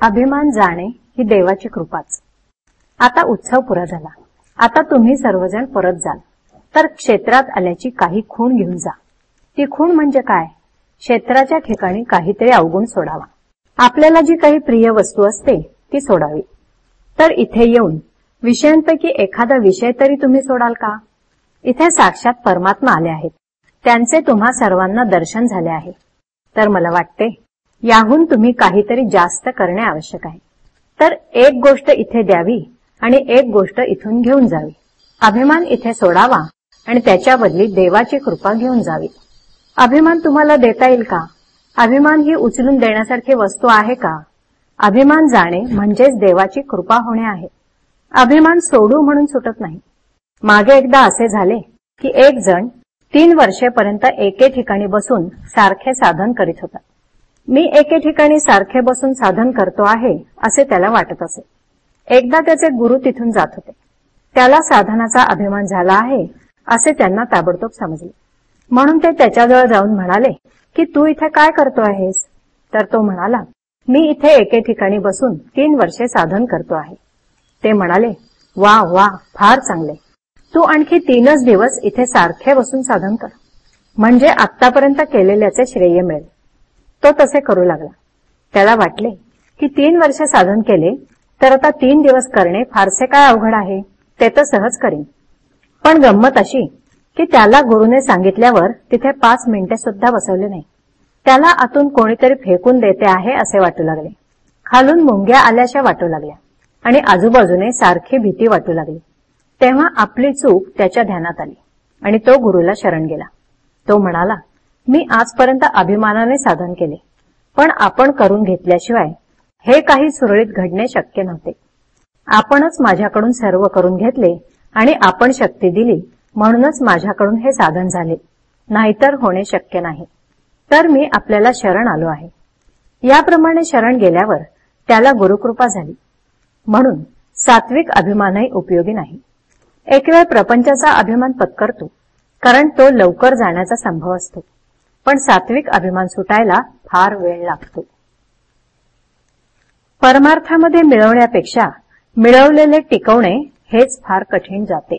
अभिमान जाणे ही देवाची कृपाच. आता उत्सव पुरा झाला. आता तुम्ही सर्वजण परत जाल. तर क्षेत्रात आल्याची काही खूण घेऊन जा. ती खूण म्हणजे काय? क्षेत्राच्या ठिकाणी काहीतरी अवगुण सोडावा. आपल्याला जी काही प्रिय वस्तू असते ती सोडावी. तर इथे येऊन विषयांपैकी एखादा विषय तरी तुम्ही सोडाल का? इथे साक्षात परमात्मा आले आहेत. त्यांचे तुम्हा सर्वांना दर्शन झाले आहे. तर मला वाटते याहून तुम्ही काहीतरी जास्त करणे आवश्यक आहे. तर एक गोष्ट इथे द्यावी आणि एक गोष्ट इथून घेऊन जावी. अभिमान इथे सोडावा आणि त्याच्या बदली देवाची कृपा घेऊन जावी. अभिमान तुम्हाला देता येईल का? अभिमान ही उचलून देण्यासारखी वस्तू आहे का? अभिमान जाणे म्हणजेच देवाची कृपा होणे आहे. अभिमान सोडू म्हणून सुटत नाही. मागे एकदा असे झाले की एक जण तीन वर्षेपर्यंत एके ठिकाणी बसून सारखे साधन करीत होता. मी एके ठिकाणी सारखे बसून साधन करतो आहे असे त्याला वाटत असे. एकदा त्याचे गुरु तिथून जात होते. त्याला साधनाचा अभिमान झाला आहे असे त्यांना ताबडतोब समजले. म्हणून ते त्याच्याजवळ जाऊन म्हणाले की तू इथे काय करतो आहेस? तर तो म्हणाला मी इथे एके ठिकाणी बसून तीन वर्षे साधन करतो आहे. ते म्हणाले वा वा फार चांगले. तू आणखी तीनच दिवस इथे सारखे बसून साधन कर. म्हणजे आतापर्यंत केलेल्याचे श्रेय मिळेल. तो तसे करू लागला. त्याला वाटले की तीन वर्ष साधन केले तर आता तीन दिवस करणे फारसे काय अवघड आहे ते तर सहज करीन. पण गंमत अशी की त्याला गुरुने सांगितल्यावर तिथे पाच मिनिटे सुद्धा बसवले नाही. त्याला आतून कोणीतरी फेकून देते आहे असे वाटू लागले. खालून मुंग्या आल्याशा वाटू लागल्या आणि आजूबाजूने सारखी भीती वाटू लागली. तेव्हा आपली चूक त्याच्या ध्यानात आली आणि तो गुरुला शरण गेला. तो म्हणाला मी आजपर्यंत अभिमानाने साधन केले. पण आपण करून घेतल्याशिवाय हे काही सुरळीत घडणे शक्य नव्हते. आपणच माझ्याकडून सर्व करून घेतले आणि आपण शक्ती दिली म्हणूनच माझ्याकडून हे साधन झाले. नाहीतर होणे शक्य नाही. तर मी आपल्याला शरण आलो आहे. याप्रमाणे शरण गेल्यावर त्याला गुरुकृपा झाली. म्हणून सात्विक अभिमानही उपयोगी नाही. एक वेळ प्रपंचाचा अभिमान पत्करतो कारण तो लवकर जाण्याचा संभव असतो. पण सात्विक अभिमान सुटायला फार वेळ लागतो. परमार्थामध्ये मिळवण्यापेक्षा मिळवलेले टिकवणे हेच फार कठीण जाते.